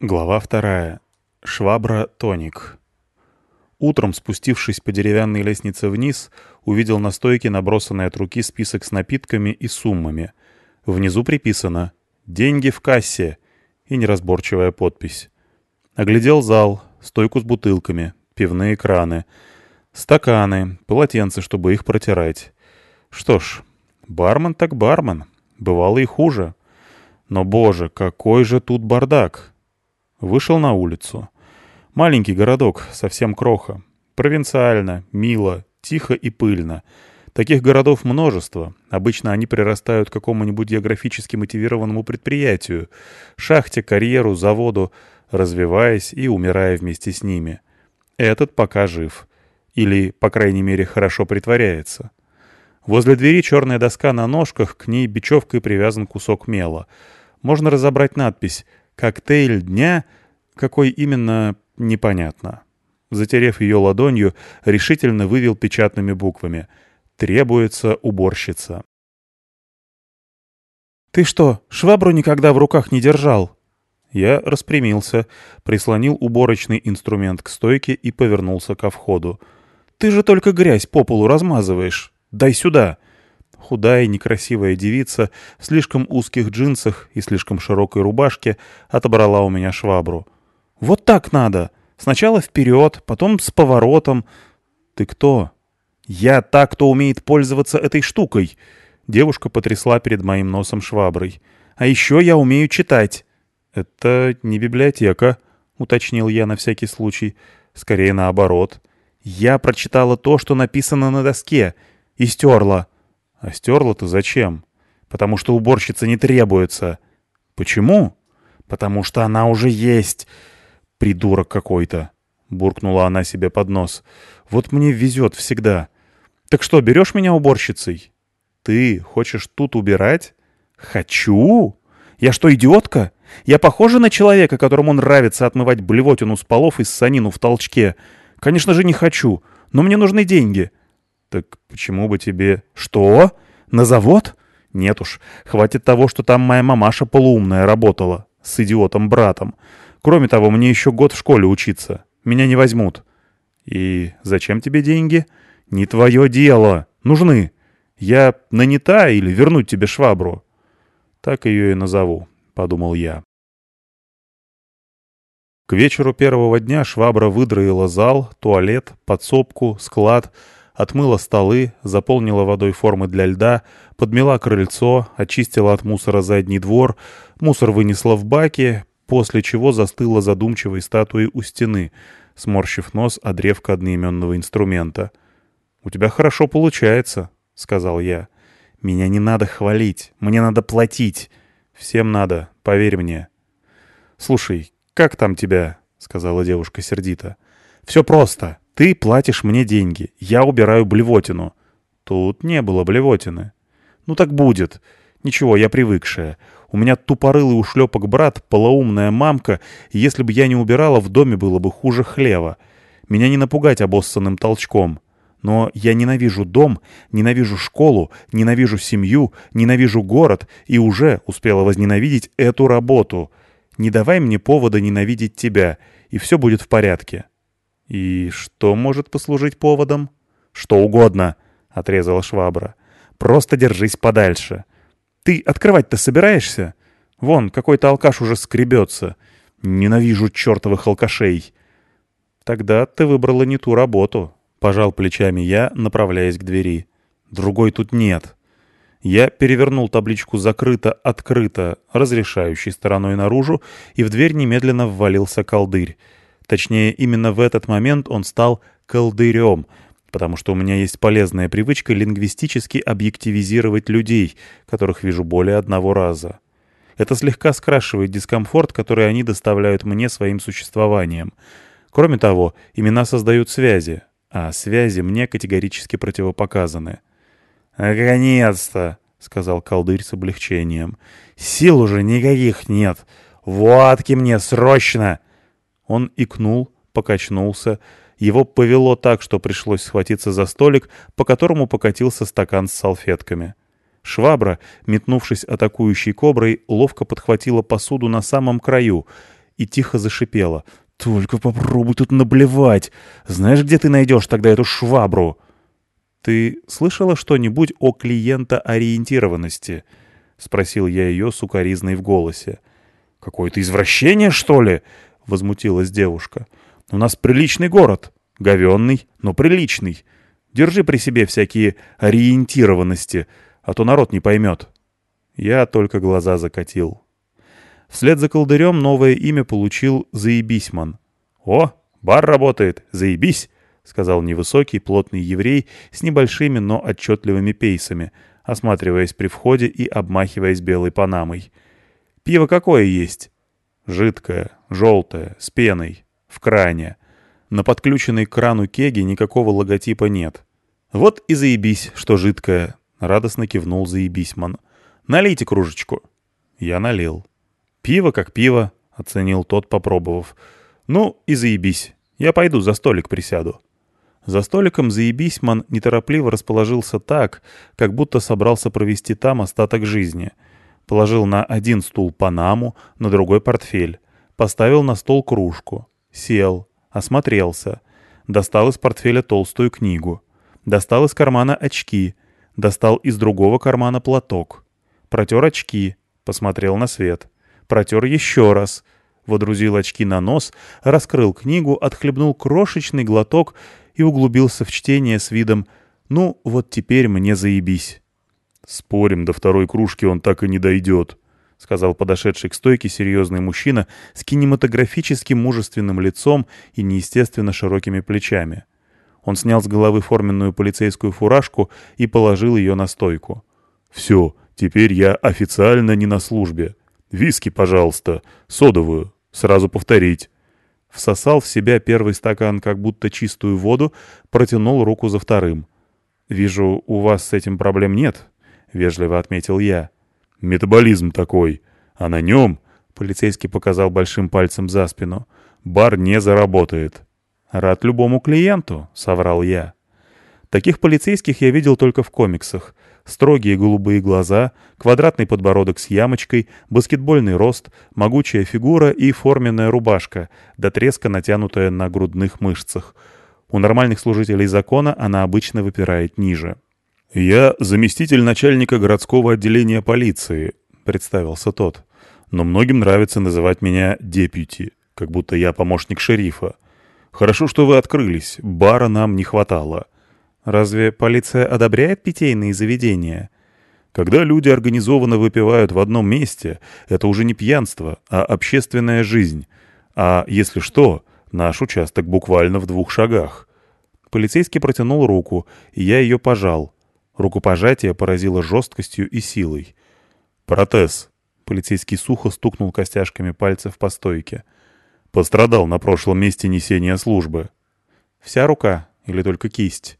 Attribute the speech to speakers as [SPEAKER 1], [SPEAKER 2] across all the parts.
[SPEAKER 1] Глава вторая. Швабра-тоник. Утром, спустившись по деревянной лестнице вниз, увидел на стойке набросанный от руки список с напитками и суммами. Внизу приписано «Деньги в кассе» и неразборчивая подпись. Оглядел зал, стойку с бутылками, пивные краны, стаканы, полотенца, чтобы их протирать. Что ж, бармен так бармен, бывало и хуже. Но, боже, какой же тут бардак! Вышел на улицу. Маленький городок, совсем кроха. Провинциально, мило, тихо и пыльно. Таких городов множество. Обычно они прирастают к какому-нибудь географически мотивированному предприятию, шахте, карьеру, заводу, развиваясь и умирая вместе с ними. Этот пока жив. Или, по крайней мере, хорошо притворяется. Возле двери черная доска на ножках, к ней бечевкой привязан кусок мела. Можно разобрать надпись Коктейль дня, какой именно, непонятно. Затерев ее ладонью, решительно вывел печатными буквами «Требуется уборщица». «Ты что, швабру никогда в руках не держал?» Я распрямился, прислонил уборочный инструмент к стойке и повернулся ко входу. «Ты же только грязь по полу размазываешь. Дай сюда!» Худая, некрасивая девица в слишком узких джинсах и слишком широкой рубашке отобрала у меня швабру. «Вот так надо! Сначала вперед, потом с поворотом. Ты кто?» «Я та, кто умеет пользоваться этой штукой!» Девушка потрясла перед моим носом шваброй. «А еще я умею читать!» «Это не библиотека», — уточнил я на всякий случай. «Скорее наоборот. Я прочитала то, что написано на доске, и стерла». А стерла-то зачем? Потому что уборщица не требуется. Почему? Потому что она уже есть. Придурок какой-то. Буркнула она себе под нос. Вот мне везет всегда. Так что, берешь меня уборщицей? Ты хочешь тут убирать? Хочу? Я что, идиотка? Я похожа на человека, которому нравится отмывать блевотину с полов и ссанину в толчке? Конечно же, не хочу. Но мне нужны деньги. «Так почему бы тебе...» «Что? На завод?» «Нет уж, хватит того, что там моя мамаша полуумная работала. С идиотом-братом. Кроме того, мне еще год в школе учиться. Меня не возьмут». «И зачем тебе деньги?» «Не твое дело. Нужны. Я нанята или вернуть тебе швабру?» «Так ее и назову», — подумал я. К вечеру первого дня швабра выдроила зал, туалет, подсобку, склад — отмыла столы, заполнила водой формы для льда, подмела крыльцо, очистила от мусора задний двор, мусор вынесла в баки, после чего застыла задумчивой статуей у стены, сморщив нос о древко одноименного инструмента. «У тебя хорошо получается», — сказал я. «Меня не надо хвалить, мне надо платить. Всем надо, поверь мне». «Слушай, как там тебя?» — сказала девушка сердито. «Все просто. Ты платишь мне деньги, я убираю блевотину. Тут не было блевотины. Ну так будет. Ничего, я привыкшая. У меня тупорылый ушлепок брат, полоумная мамка, и если бы я не убирала, в доме было бы хуже хлева. Меня не напугать обоссанным толчком. Но я ненавижу дом, ненавижу школу, ненавижу семью, ненавижу город и уже успела возненавидеть эту работу. Не давай мне повода ненавидеть тебя, и все будет в порядке. «И что может послужить поводом?» «Что угодно», — отрезала швабра. «Просто держись подальше. Ты открывать-то собираешься? Вон, какой-то алкаш уже скребется. Ненавижу чертовых алкашей». «Тогда ты выбрала не ту работу», — пожал плечами я, направляясь к двери. «Другой тут нет». Я перевернул табличку «Закрыто-открыто» разрешающей стороной наружу, и в дверь немедленно ввалился колдырь. Точнее, именно в этот момент он стал колдырем, потому что у меня есть полезная привычка лингвистически объективизировать людей, которых вижу более одного раза. Это слегка скрашивает дискомфорт, который они доставляют мне своим существованием. Кроме того, имена создают связи, а связи мне категорически противопоказаны. «Наконец-то!» — сказал колдырь с облегчением. «Сил уже никаких нет! Водки мне срочно!» Он икнул, покачнулся. Его повело так, что пришлось схватиться за столик, по которому покатился стакан с салфетками. Швабра, метнувшись атакующей коброй, ловко подхватила посуду на самом краю и тихо зашипела. «Только попробуй тут наблевать! Знаешь, где ты найдешь тогда эту швабру?» «Ты слышала что-нибудь о клиентоориентированности?» — спросил я ее сукоризной в голосе. «Какое-то извращение, что ли?» — возмутилась девушка. «У нас приличный город. Говенный, но приличный. Держи при себе всякие ориентированности, а то народ не поймет». Я только глаза закатил. Вслед за колдырем новое имя получил Заебисьман. «О, бар работает! Заебись!» — сказал невысокий, плотный еврей с небольшими, но отчетливыми пейсами, осматриваясь при входе и обмахиваясь белой панамой. «Пиво какое есть?» «Жидкое, желтое, с пеной, в кране. На подключенной к крану кеге никакого логотипа нет. Вот и заебись, что жидкое!» — радостно кивнул Заебисьман. «Налейте кружечку». Я налил. «Пиво как пиво», — оценил тот, попробовав. «Ну и заебись. Я пойду за столик присяду». За столиком заебисьман неторопливо расположился так, как будто собрался провести там остаток жизни. Положил на один стул панаму, на другой портфель. Поставил на стол кружку. Сел. Осмотрелся. Достал из портфеля толстую книгу. Достал из кармана очки. Достал из другого кармана платок. Протер очки. Посмотрел на свет протер еще раз, водрузил очки на нос, раскрыл книгу, отхлебнул крошечный глоток и углубился в чтение с видом «Ну, вот теперь мне заебись». «Спорим, до второй кружки он так и не дойдет», — сказал подошедший к стойке серьезный мужчина с кинематографически мужественным лицом и неестественно широкими плечами. Он снял с головы форменную полицейскую фуражку и положил ее на стойку. «Все, теперь я официально не на службе. «Виски, пожалуйста, содовую, сразу повторить». Всосал в себя первый стакан как будто чистую воду, протянул руку за вторым. «Вижу, у вас с этим проблем нет», — вежливо отметил я. «Метаболизм такой, а на нем...» — полицейский показал большим пальцем за спину. «Бар не заработает». «Рад любому клиенту», — соврал я. Таких полицейских я видел только в комиксах — Строгие голубые глаза, квадратный подбородок с ямочкой, баскетбольный рост, могучая фигура и форменная рубашка, до треска натянутая на грудных мышцах. У нормальных служителей закона она обычно выпирает ниже. «Я заместитель начальника городского отделения полиции», — представился тот. «Но многим нравится называть меня депьюти, как будто я помощник шерифа. Хорошо, что вы открылись, бара нам не хватало». Разве полиция одобряет питейные заведения? Когда люди организованно выпивают в одном месте, это уже не пьянство, а общественная жизнь. А если что, наш участок буквально в двух шагах. Полицейский протянул руку, и я ее пожал. Рукопожатие поразило жесткостью и силой. «Протез». Полицейский сухо стукнул костяшками пальцев по стойке. «Пострадал на прошлом месте несения службы». «Вся рука или только кисть?»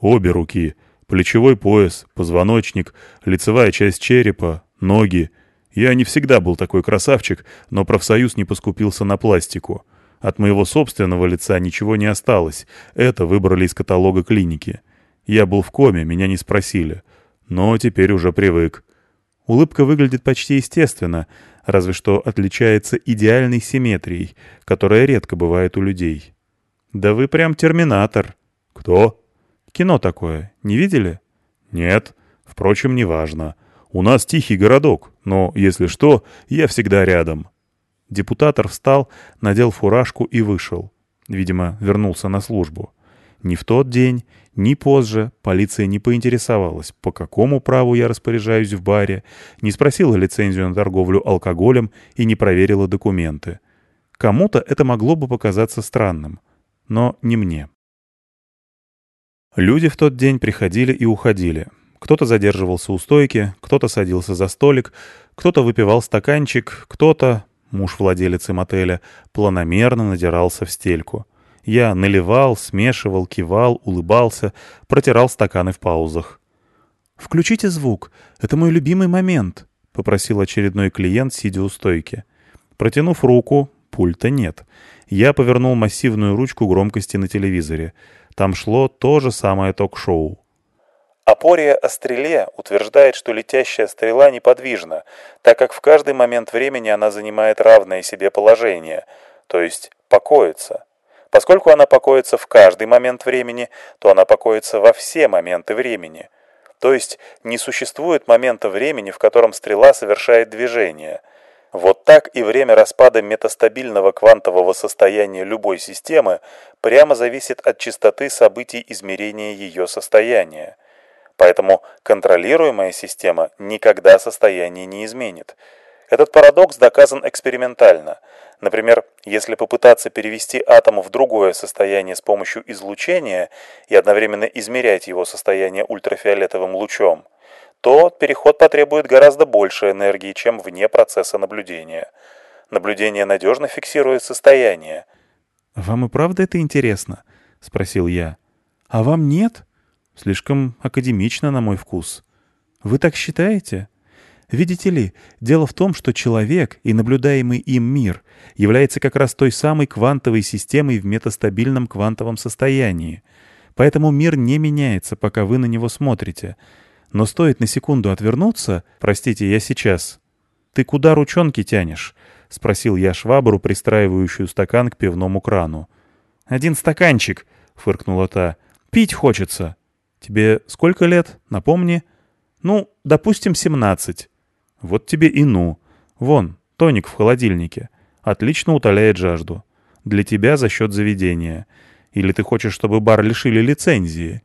[SPEAKER 1] Обе руки, плечевой пояс, позвоночник, лицевая часть черепа, ноги. Я не всегда был такой красавчик, но профсоюз не поскупился на пластику. От моего собственного лица ничего не осталось. Это выбрали из каталога клиники. Я был в коме, меня не спросили. Но теперь уже привык. Улыбка выглядит почти естественно, разве что отличается идеальной симметрией, которая редко бывает у людей. «Да вы прям терминатор». «Кто?» Кино такое. Не видели? Нет. Впрочем, неважно. У нас тихий городок, но, если что, я всегда рядом. Депутатор встал, надел фуражку и вышел. Видимо, вернулся на службу. Ни в тот день, ни позже полиция не поинтересовалась, по какому праву я распоряжаюсь в баре, не спросила лицензию на торговлю алкоголем и не проверила документы. Кому-то это могло бы показаться странным, но не мне. Люди в тот день приходили и уходили. Кто-то задерживался у стойки, кто-то садился за столик, кто-то выпивал стаканчик, кто-то, муж владелицы мотеля, планомерно надирался в стельку. Я наливал, смешивал, кивал, улыбался, протирал стаканы в паузах. «Включите звук, это мой любимый момент», — попросил очередной клиент, сидя у стойки. Протянув руку, пульта нет. Я повернул массивную ручку громкости на телевизоре — там шло то же самое ток-шоу. Апория о стреле утверждает, что летящая стрела неподвижна, так как в каждый момент времени она занимает равное себе положение, то есть покоится. Поскольку она покоится в каждый момент времени, то она покоится во все моменты времени. То есть не существует момента времени, в котором стрела совершает движение. Вот так и время распада метастабильного квантового состояния любой системы прямо зависит от частоты событий измерения ее состояния. Поэтому контролируемая система никогда состояние не изменит. Этот парадокс доказан экспериментально. Например, если попытаться перевести атом в другое состояние с помощью излучения и одновременно измерять его состояние ультрафиолетовым лучом, то переход потребует гораздо больше энергии, чем вне процесса наблюдения. Наблюдение надежно фиксирует состояние.
[SPEAKER 2] «Вам и правда это интересно?» — спросил я. «А вам нет? Слишком академично, на мой вкус. Вы так считаете?» Видите ли, дело в том, что человек и наблюдаемый им мир является как раз той самой квантовой системой в метастабильном квантовом состоянии. Поэтому мир не меняется, пока вы на него смотрите. Но стоит на секунду отвернуться... Простите, я сейчас. «Ты куда ручонки тянешь?» — спросил я швабру, пристраивающую стакан к пивному крану. «Один стаканчик», — фыркнула та. «Пить хочется». «Тебе сколько лет? Напомни». «Ну, допустим, семнадцать». Вот тебе и ну. Вон, тоник в холодильнике. Отлично утоляет жажду. Для тебя за счет заведения. Или ты хочешь, чтобы бар лишили лицензии?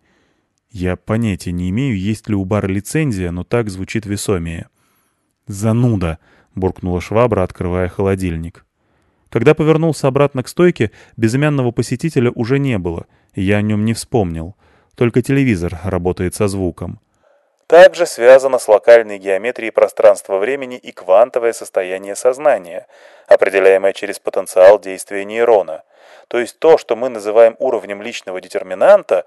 [SPEAKER 2] Я понятия не имею, есть ли у бара лицензия, но так звучит весомее. «Зануда!» — буркнула швабра, открывая холодильник. Когда повернулся обратно к стойке, безымянного посетителя уже не было, и я о нем не вспомнил. Только телевизор работает со звуком.
[SPEAKER 1] Также связано с локальной геометрией пространства-времени и квантовое состояние сознания, определяемое через потенциал действия нейрона. То есть то, что мы называем уровнем личного детерминанта...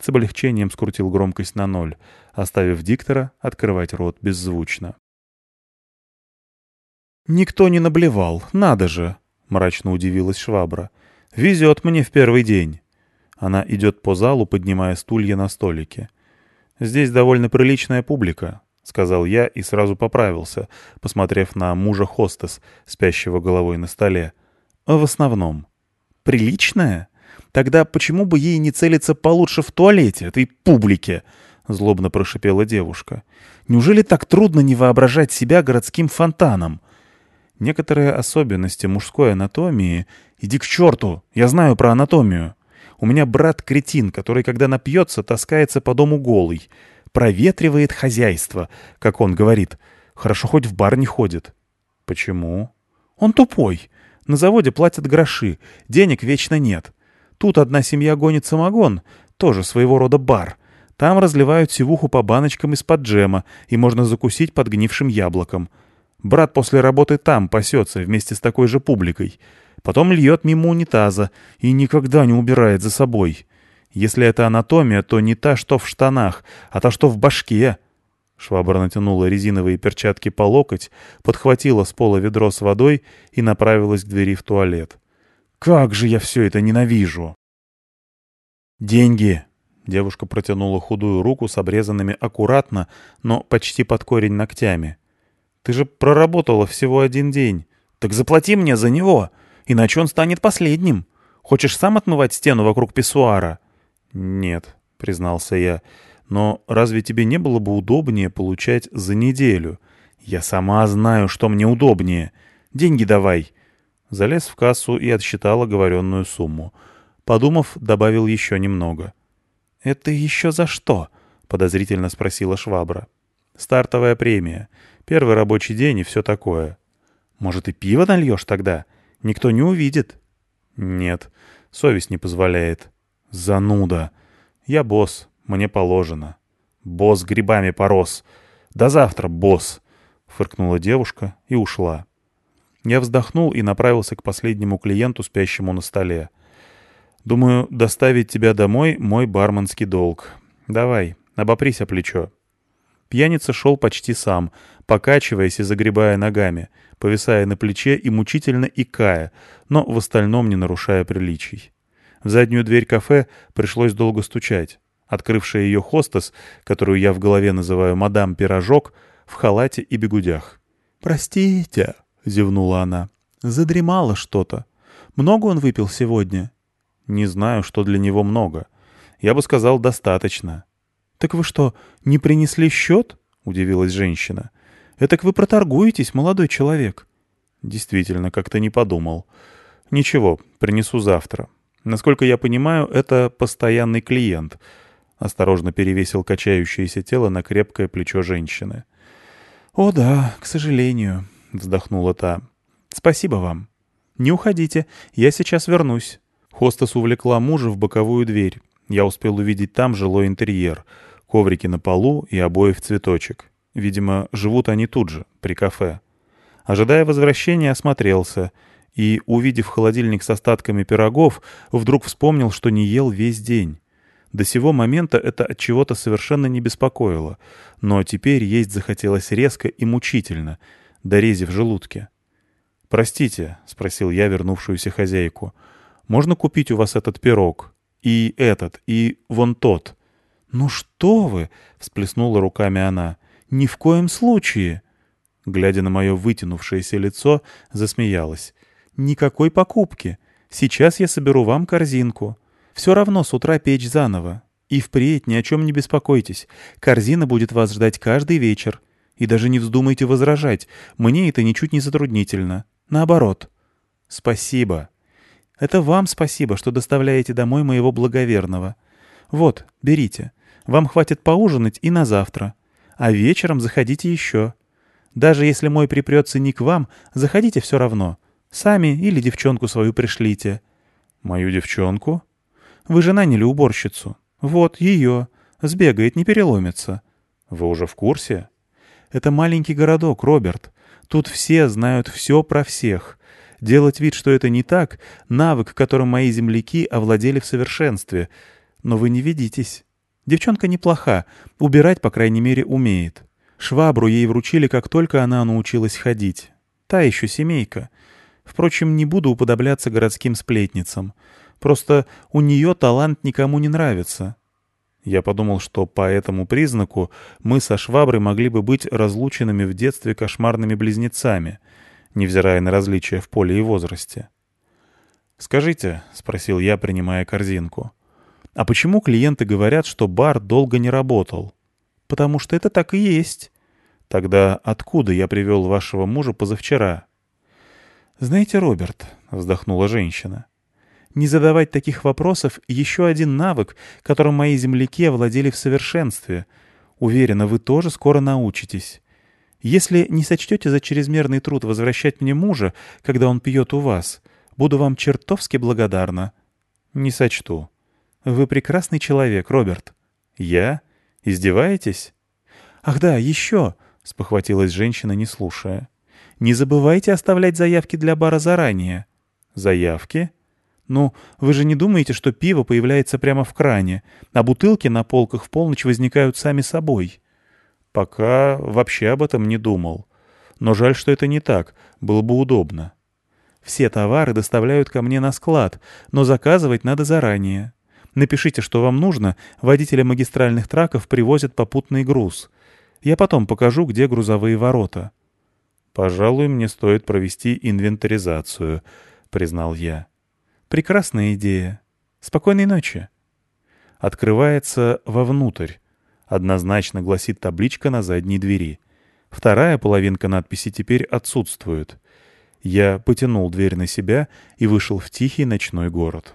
[SPEAKER 2] С облегчением скрутил громкость на ноль, оставив диктора открывать рот беззвучно. «Никто не наблевал, надо же!» — мрачно удивилась швабра. «Везет мне в первый день!» Она идет по залу, поднимая стулья на столике. «Здесь довольно приличная публика», — сказал я и сразу поправился, посмотрев на мужа хостес, спящего головой на столе. «А в основном». «Приличная? Тогда почему бы ей не целиться получше в туалете, этой публике?» — злобно прошипела девушка. «Неужели так трудно не воображать себя городским фонтаном?» Некоторые особенности мужской анатомии... Иди к черту! Я знаю про анатомию. У меня брат-кретин, который, когда напьется, таскается по дому голый. Проветривает хозяйство, как он говорит. Хорошо хоть в бар не ходит. Почему? Он тупой. На заводе платят гроши, денег вечно нет. Тут одна семья гонит самогон, тоже своего рода бар. Там разливают сивуху по баночкам из-под джема, и можно закусить подгнившим яблоком. Брат после работы там пасется вместе с такой же публикой потом льет мимо унитаза и никогда не убирает за собой. Если это анатомия, то не та, что в штанах, а та, что в башке. Швабра натянула резиновые перчатки по локоть, подхватила с пола ведро с водой и направилась к двери в туалет. «Как же я все это ненавижу!» «Деньги!» Девушка протянула худую руку с обрезанными аккуратно, но почти под корень ногтями. «Ты же проработала всего один день. Так заплати мне за него!» Иначе он станет последним. Хочешь сам отмывать стену вокруг писсуара?» «Нет», — признался я. «Но разве тебе не было бы удобнее получать за неделю?» «Я сама знаю, что мне удобнее. Деньги давай». Залез в кассу и отсчитал оговоренную сумму. Подумав, добавил еще немного. «Это еще за что?» — подозрительно спросила швабра. «Стартовая премия. Первый рабочий день и все такое». «Может, и пиво нальешь тогда?» Никто не увидит. Нет, совесть не позволяет. Зануда. Я босс, мне положено. Босс грибами порос. До завтра, босс. Фыркнула девушка и ушла. Я вздохнул и направился к последнему клиенту, спящему на столе. «Думаю, доставить тебя домой — мой барменский долг. Давай, обопрись о плечо». Пьяница шел почти сам, покачиваясь и загребая ногами, повисая на плече и мучительно икая, но в остальном не нарушая приличий. В заднюю дверь кафе пришлось долго стучать.
[SPEAKER 1] Открывшая ее хостес, которую я в голове называю «мадам Пирожок», в халате и бегудях.
[SPEAKER 2] «Простите», — зевнула она, — «задремало что-то. Много он выпил сегодня?»
[SPEAKER 1] «Не знаю, что для него много. Я бы сказал, достаточно».
[SPEAKER 2] «Так вы что, не принесли счет?» — удивилась женщина. «Этак вы проторгуетесь, молодой человек».
[SPEAKER 1] Действительно, как-то не подумал. «Ничего, принесу завтра. Насколько я понимаю, это постоянный клиент». Осторожно перевесил качающееся тело на крепкое плечо женщины.
[SPEAKER 2] «О да, к сожалению», — вздохнула та. «Спасибо вам. Не уходите, я сейчас вернусь».
[SPEAKER 1] Хостес увлекла мужа в боковую дверь. Я успел увидеть там жилой интерьер, коврики на полу и обои в цветочек. Видимо, живут они тут же, при кафе. Ожидая возвращения, осмотрелся и, увидев холодильник с остатками пирогов, вдруг вспомнил, что не ел весь день. До сего момента это от чего-то совершенно не беспокоило, но теперь есть захотелось резко и мучительно, до рези в желудке. «Простите», — спросил я вернувшуюся хозяйку, — «можно купить у вас этот пирог? И этот, и вон тот?»
[SPEAKER 2] «Ну что вы!» — всплеснула руками она. «Ни в коем случае!»
[SPEAKER 1] Глядя на мое вытянувшееся лицо, засмеялась.
[SPEAKER 2] «Никакой покупки. Сейчас я соберу вам корзинку. Все равно с утра печь заново. И впредь ни о чем не беспокойтесь. Корзина будет вас ждать каждый вечер. И даже не вздумайте возражать. Мне это ничуть не затруднительно. Наоборот. Спасибо. Это вам спасибо, что доставляете домой моего благоверного. Вот, берите. Вам хватит поужинать и на завтра. А вечером заходите еще. Даже если мой припрется не к вам, заходите все равно. Сами или девчонку свою пришлите.
[SPEAKER 1] Мою девчонку?
[SPEAKER 2] Вы же наняли уборщицу. Вот ее. Сбегает, не переломится.
[SPEAKER 1] Вы уже в курсе?
[SPEAKER 2] Это маленький городок, Роберт. Тут все знают все про всех. Делать вид, что это не так, навык, которым мои земляки овладели в совершенстве. Но вы не ведитесь. Девчонка неплоха, убирать, по крайней мере, умеет. Швабру ей вручили, как только она научилась ходить. Та еще семейка. Впрочем, не буду уподобляться городским сплетницам. Просто у нее талант никому не нравится.
[SPEAKER 1] Я подумал, что по этому признаку мы со Шваброй могли бы быть разлученными в детстве кошмарными близнецами, невзирая на различия в поле и возрасте. «Скажите», — спросил я, принимая корзинку, — «а почему клиенты говорят, что бар долго не работал?»
[SPEAKER 2] «Потому что это так и есть».
[SPEAKER 1] «Тогда откуда я привел вашего мужа позавчера?»
[SPEAKER 2] «Знаете, Роберт», — вздохнула женщина, — не задавать таких вопросов — еще один навык, которым мои земляки овладели в совершенстве. Уверена, вы тоже скоро научитесь. Если не сочтете за чрезмерный труд возвращать мне мужа, когда он пьет у вас, буду вам чертовски благодарна.
[SPEAKER 1] Не сочту.
[SPEAKER 2] Вы прекрасный человек, Роберт.
[SPEAKER 1] Я? Издеваетесь?
[SPEAKER 2] Ах да, еще, — спохватилась женщина, не слушая. Не забывайте оставлять заявки для бара заранее.
[SPEAKER 1] Заявки?
[SPEAKER 2] «Ну, вы же не думаете, что пиво появляется прямо в кране, а бутылки на полках в полночь возникают сами собой?»
[SPEAKER 1] «Пока вообще об этом не думал. Но жаль, что это не так. Было бы удобно».
[SPEAKER 2] «Все товары доставляют ко мне на склад, но заказывать надо заранее. Напишите, что вам нужно, водители магистральных траков привозят попутный груз. Я потом покажу, где грузовые ворота».
[SPEAKER 1] «Пожалуй, мне стоит провести инвентаризацию», — признал я.
[SPEAKER 2] Прекрасная идея. Спокойной ночи.
[SPEAKER 1] Открывается вовнутрь. Однозначно гласит табличка на задней двери. Вторая половинка надписи теперь отсутствует. Я потянул дверь на себя и вышел в тихий ночной город.